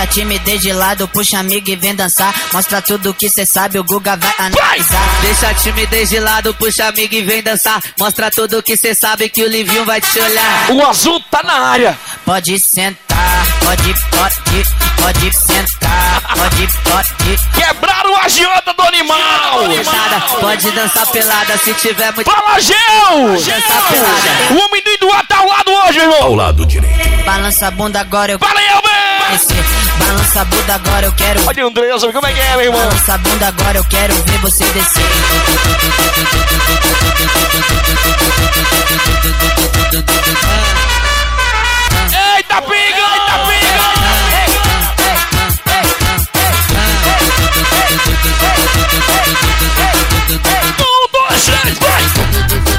timidez de lado, puxa amigo e vem dançar. Mostra tudo que cê sabe, o Guga vai analisar. Deixa a timidez de lado, puxa amigo e vem dançar. Mostra tudo que cê sabe que o Livinho vai te olhar. O azul tá na área. Pode sentar, pode, pode, pode sentar, pode, pode. Quebraram a agiota do animal. Nada, pode dançar pelada se tiver muito. Fala, Gel! Dançar pelada. O homem do Induá tá ao lado hoje, irmão. Ao lado direito. Balança a bunda agora, eu Fala aí, bunda agora eu quero. Olha o como é que é, meu irmão? Essa bunda agora eu quero ver você descer. Eita piga, eita piga! Um, dois, três, vai!